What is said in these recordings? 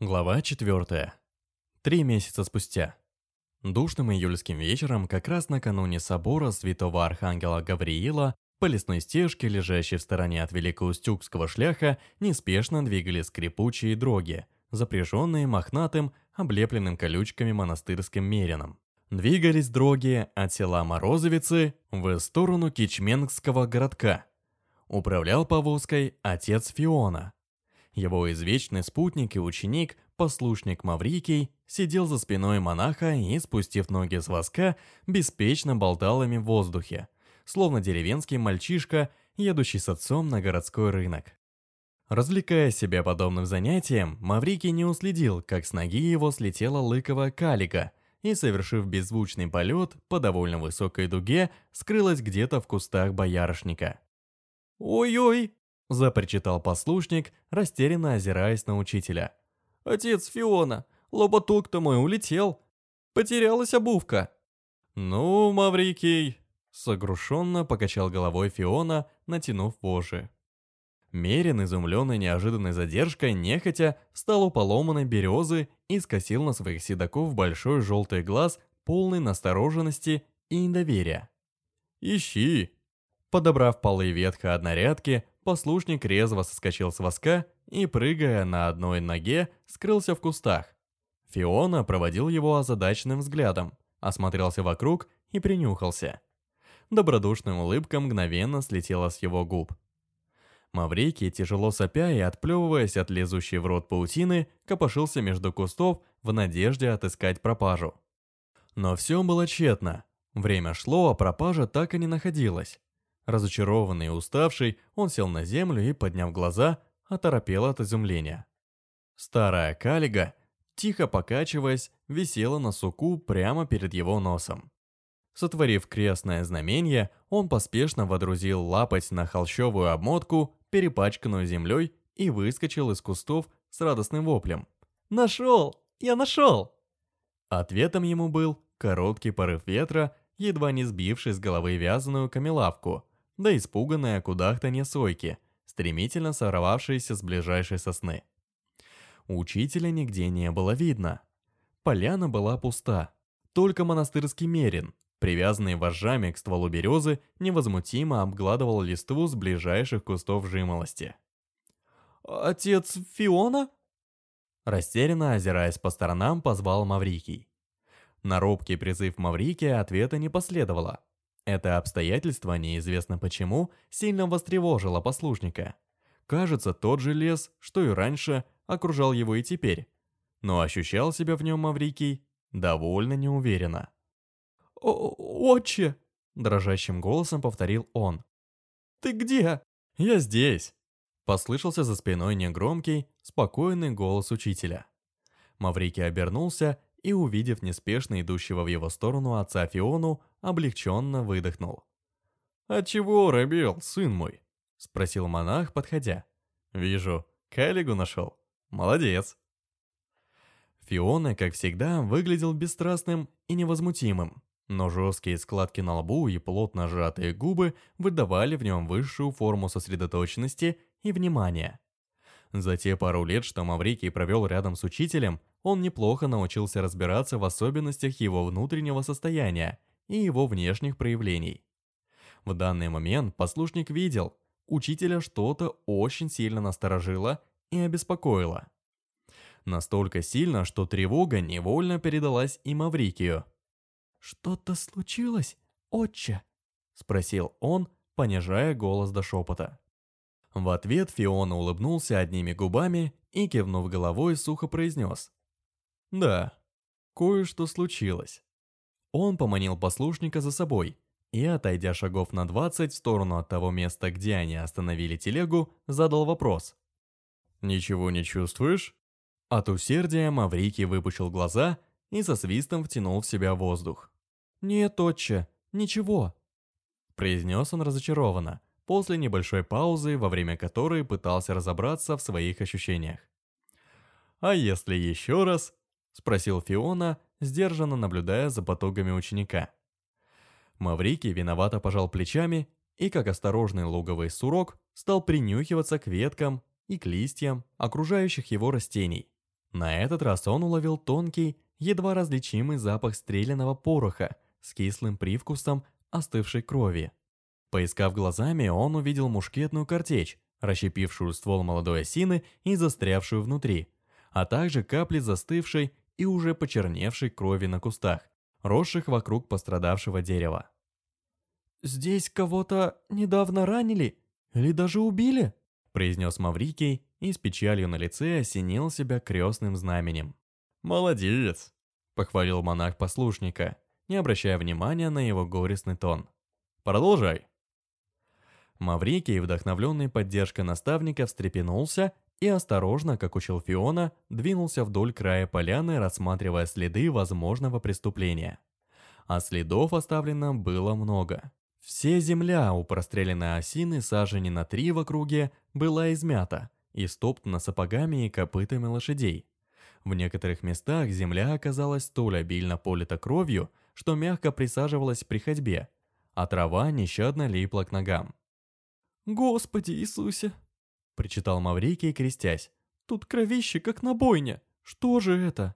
Глава 4. Три месяца спустя. Душным июльским вечером, как раз накануне собора святого архангела Гавриила, по лесной стежке, лежащей в стороне от Великоустюгского шляха, неспешно двигались скрипучие дроги, запряженные мохнатым, облепленным колючками монастырским мерином. Двигались дроги от села Морозовицы в сторону Кичменгского городка. Управлял повозкой отец Фиона, его извечный спутник и ученик, послушник Маврикий, сидел за спиной монаха и, спустив ноги с воска, беспечно болтал ими в воздухе, словно деревенский мальчишка, едущий с отцом на городской рынок. Развлекая себя подобным занятием, Маврикий не уследил, как с ноги его слетела лыковая калика и, совершив беззвучный полет по довольно высокой дуге, скрылась где-то в кустах боярышника. «Ой-ой!» – запричитал послушник, растерянно озираясь на учителя. «Отец Фиона, лоботок-то мой улетел. Потерялась обувка». «Ну, Маврикий», – согрушенно покачал головой Фиона, натянув вожжи. Мерин, изумленный неожиданной задержкой, нехотя встал у поломанной березы и скосил на своих седаков большой желтый глаз, полный настороженности и недоверия. «Ищи!» Подобрав полы ветха однорядки, послушник резво соскочил с воска и, прыгая на одной ноге, скрылся в кустах. Фиона проводил его озадаченным взглядом, осмотрелся вокруг и принюхался. Добродушная улыбка мгновенно слетела с его губ. Маврикий, тяжело сопя и отплевываясь от лезущей в рот паутины, копошился между кустов в надежде отыскать пропажу. Но все было тщетно. Время шло, а пропажа так и не находилась. Разочарованный и уставший, он сел на землю и, подняв глаза, оторопел от изумления. Старая калига, тихо покачиваясь, висела на суку прямо перед его носом. Сотворив крестное знамение, он поспешно водрузил лапоть на холщовую обмотку, перепачканную землей, и выскочил из кустов с радостным воплем. «Нашел! Я нашел!» Ответом ему был короткий порыв ветра, едва не сбивший с головы вязаную камелавку – да испуганная кудахтанье сойки, стремительно сорвавшиеся с ближайшей сосны. Учителя нигде не было видно. Поляна была пуста. Только монастырский мерин, привязанный вожжами к стволу березы, невозмутимо обгладывал листву с ближайших кустов жимолости. «Отец Фиона?» Растерянно озираясь по сторонам, позвал Маврикий. На робкий призыв Маврикия ответа не последовало. Это обстоятельство, неизвестно почему, сильно востревожило послушника. Кажется, тот же лес, что и раньше, окружал его и теперь. Но ощущал себя в нем Маврикий довольно неуверенно. «Отче!» – дрожащим голосом повторил он. «Ты где?» «Я здесь!» – послышался за спиной негромкий, спокойный голос учителя. Маврикий обернулся и, увидев неспешно идущего в его сторону отца Фиону, облегченно выдохнул. «А чего робел, сын мой?» — спросил монах, подходя. «Вижу, Калигу нашел. Молодец!» Фиона, как всегда, выглядел бесстрастным и невозмутимым, но жесткие складки на лбу и плотно сжатые губы выдавали в нем высшую форму сосредоточенности и внимания. За те пару лет, что Маврикий провел рядом с учителем, он неплохо научился разбираться в особенностях его внутреннего состояния и его внешних проявлений. В данный момент послушник видел, учителя что-то очень сильно насторожило и обеспокоило. Настолько сильно, что тревога невольно передалась и Маврикию. «Что-то случилось, отче?» – спросил он, понижая голос до шепота. В ответ Фиона улыбнулся одними губами и, кивнув головой, сухо произнес. Да, кое-что случилось. Он поманил послушника за собой и, отойдя шагов на 20 в сторону от того места, где они остановили телегу, задал вопрос. «Ничего не чувствуешь?» От усердия Маврикий выпучил глаза и со свистом втянул в себя воздух. «Нет, отче, ничего», — произнес он разочарованно, после небольшой паузы, во время которой пытался разобраться в своих ощущениях. «А если еще раз?» Спросил Фиона, сдержанно наблюдая за потоками ученика. Маврикий виновато пожал плечами и, как осторожный луговый сурок, стал принюхиваться к веткам и к листьям окружающих его растений. На этот раз он уловил тонкий, едва различимый запах стрелянного пороха с кислым привкусом остывшей крови. Поискав глазами, он увидел мушкетную картечь, расщепившую ствол молодой осины и застрявшую внутри, а также капли застывшей и уже почерневшей крови на кустах, росших вокруг пострадавшего дерева. «Здесь кого-то недавно ранили или даже убили?» произнес Маврикий и с печалью на лице осенил себя крестным знаменем. «Молодец!» – похвалил монах послушника, не обращая внимания на его горестный тон. «Продолжай!» Маврикий, вдохновленный поддержкой наставника, встрепенулся и осторожно, как учил Фиона, двинулся вдоль края поляны, рассматривая следы возможного преступления. А следов оставлено было много. Все земля у простреленной осины сажени на три в округе была измята и стоптана сапогами и копытами лошадей. В некоторых местах земля оказалась столь обильно полита кровью, что мягко присаживалась при ходьбе, а трава нещадно липла к ногам. «Господи Иисусе!» – причитал Маврикий, крестясь. «Тут кровище, как на бойне! Что же это?»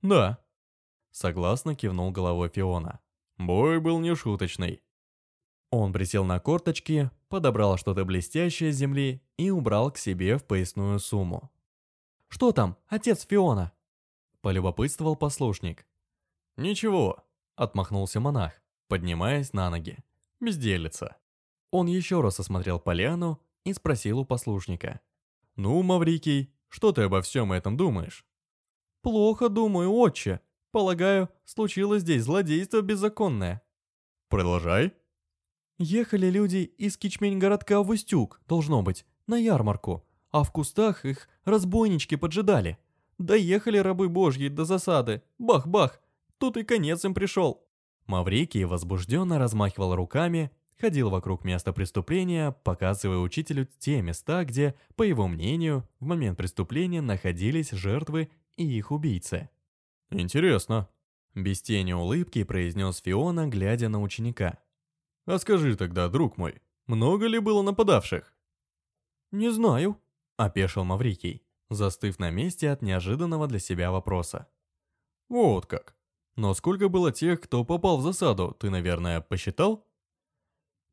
«Да», – согласно кивнул головой Фиона. «Бой был нешуточный». Он присел на корточки, подобрал что-то блестящее с земли и убрал к себе в поясную сумму. «Что там, отец Фиона?» – полюбопытствовал послушник. «Ничего», – отмахнулся монах, поднимаясь на ноги. «Безделица». Он еще раз осмотрел поляну и спросил у послушника. «Ну, Маврикий, что ты обо всем этом думаешь?» «Плохо думаю, отче. Полагаю, случилось здесь злодейство беззаконное». «Продолжай». Ехали люди из Кичмень-городка в Устюг, должно быть, на ярмарку, а в кустах их разбойнички поджидали. Доехали рабы божьи до засады. Бах-бах, тут и конец им пришел. Маврикий возбужденно размахивал руками, ходил вокруг места преступления, показывая учителю те места, где, по его мнению, в момент преступления находились жертвы и их убийцы. «Интересно», – без тени улыбки произнес Фиона, глядя на ученика. «А скажи тогда, друг мой, много ли было нападавших?» «Не знаю», – опешил Маврикий, застыв на месте от неожиданного для себя вопроса. «Вот как. Но сколько было тех, кто попал в засаду, ты, наверное, посчитал?»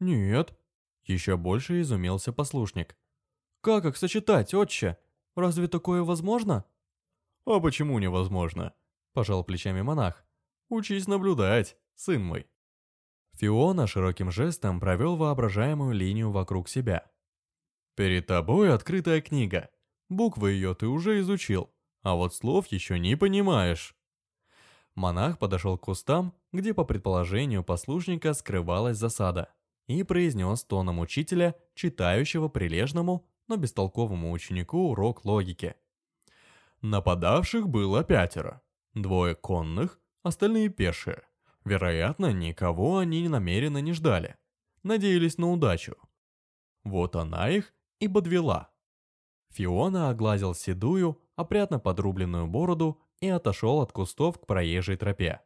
«Нет», — еще больше изумился послушник. «Как их сочетать, отче? Разве такое возможно?» «А почему невозможно?» — пожал плечами монах. «Учись наблюдать, сын мой». Фиона широким жестом провел воображаемую линию вокруг себя. «Перед тобой открытая книга. Буквы ее ты уже изучил, а вот слов еще не понимаешь». Монах подошел к кустам, где, по предположению послушника, скрывалась засада и произнес тоном учителя, читающего прилежному, но бестолковому ученику урок логики. Нападавших было пятеро. Двое конных, остальные пешие. Вероятно, никого они намеренно не ждали. Надеялись на удачу. Вот она их и подвела. Фиона огладил седую, опрятно подрубленную бороду и отошел от кустов к проезжей тропе.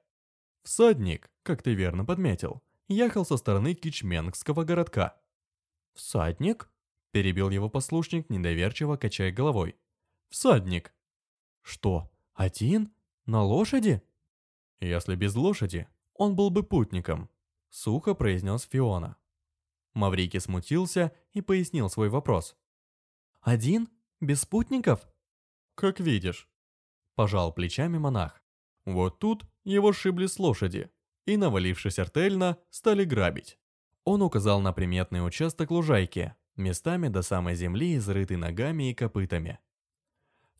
Всадник, как ты верно подметил, ехал со стороны Кичменгского городка. «Всадник?» – перебил его послушник, недоверчиво качая головой. «Всадник». «Что, один? На лошади?» «Если без лошади, он был бы путником», – сухо произнес Фиона. Маврикий смутился и пояснил свой вопрос. «Один? Без спутников?» «Как видишь», – пожал плечами монах. «Вот тут его сшибли с лошади, и, навалившись артельно, стали грабить. Он указал на приметный участок лужайки, местами до самой земли изрытый ногами и копытами.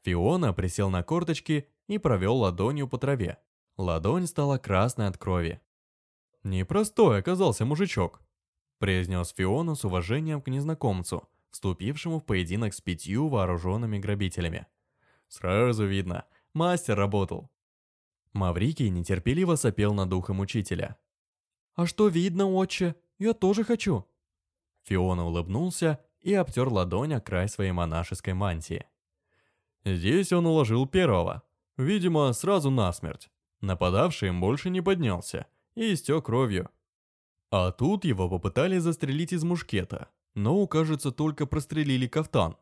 Фиона присел на корточки и провел ладонью по траве. Ладонь стала красной от крови. «Непростой оказался мужичок», – произнес Фиона с уважением к незнакомцу, вступившему в поединок с пятью вооруженными грабителями. «Сразу видно, мастер работал. Маврикий нетерпеливо сопел над духом учителя. «А что видно, отче? Я тоже хочу!» Фиона улыбнулся и обтер ладонь о край своей монашеской мантии. Здесь он уложил первого, видимо, сразу насмерть. Нападавший им больше не поднялся и истек кровью. А тут его попытались застрелить из мушкета, но, кажется, только прострелили кафтан.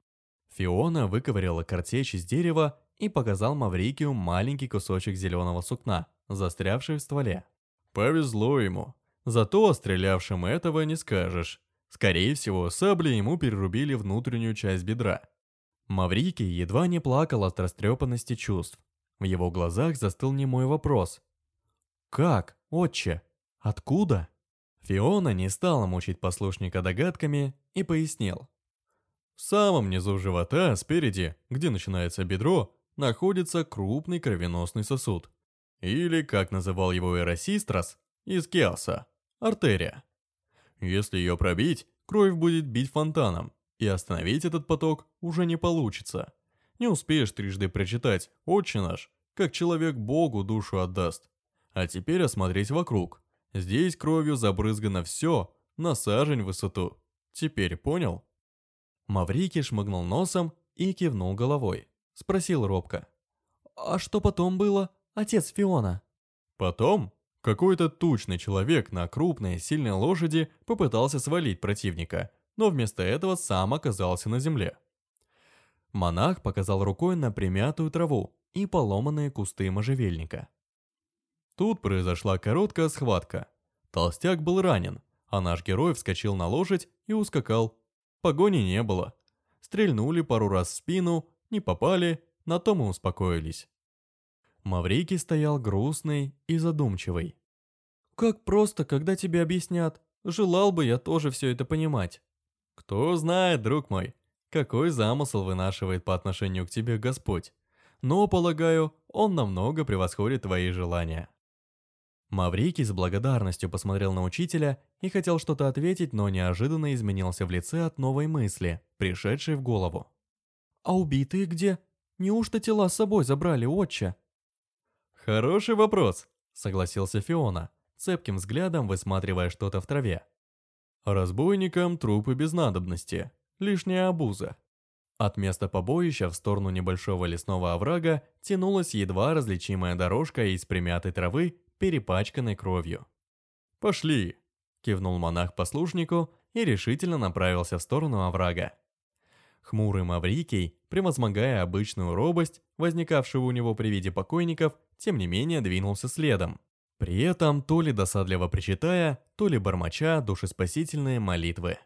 Фиона выковыряла картечь из дерева и показал Маврикию маленький кусочек зеленого сукна, застрявший в стволе. Повезло ему. Зато о стрелявшем этого не скажешь. Скорее всего, сабли ему перерубили внутреннюю часть бедра. Маврикий едва не плакал от растрепанности чувств. В его глазах застыл немой вопрос. «Как, отче? Откуда?» Фиона не стала мучить послушника догадками и пояснил. В самом низу живота, спереди, где начинается бедро, находится крупный кровеносный сосуд. Или, как называл его Эросистрос, искиаса, артерия. Если ее пробить, кровь будет бить фонтаном, и остановить этот поток уже не получится. Не успеешь трижды прочитать «Отче наш», как человек Богу душу отдаст. А теперь осмотреть вокруг. Здесь кровью забрызгано все, на сажень высоту. Теперь понял? Маврикий шмыгнул носом и кивнул головой. Спросил робко. «А что потом было, отец Фиона?» Потом какой-то тучный человек на крупной, сильной лошади попытался свалить противника, но вместо этого сам оказался на земле. Монах показал рукой на примятую траву и поломанные кусты можжевельника. Тут произошла короткая схватка. Толстяк был ранен, а наш герой вскочил на лошадь и ускакал. Погони не было. Стрельнули пару раз в спину, не попали, на том и успокоились. Маврикий стоял грустный и задумчивый. «Как просто, когда тебе объяснят. Желал бы я тоже все это понимать». «Кто знает, друг мой, какой замысел вынашивает по отношению к тебе Господь. Но, полагаю, он намного превосходит твои желания». Маврикий с благодарностью посмотрел на учителя и хотел что-то ответить, но неожиданно изменился в лице от новой мысли, пришедшей в голову. «А убитые где? Неужто тела с собой забрали, отче?» «Хороший вопрос», — согласился Фиона, цепким взглядом высматривая что-то в траве. «Разбойникам трупы без надобности, лишняя обуза». От места побоища в сторону небольшого лесного оврага тянулась едва различимая дорожка из примятой травы перепачканной кровью. «Пошли!» – кивнул монах послушнику и решительно направился в сторону оврага. Хмурый Маврикий, превозмогая обычную робость, возникавшую у него при виде покойников, тем не менее двинулся следом. При этом то ли досадливо причитая, то ли бормоча душеспасительные молитвы.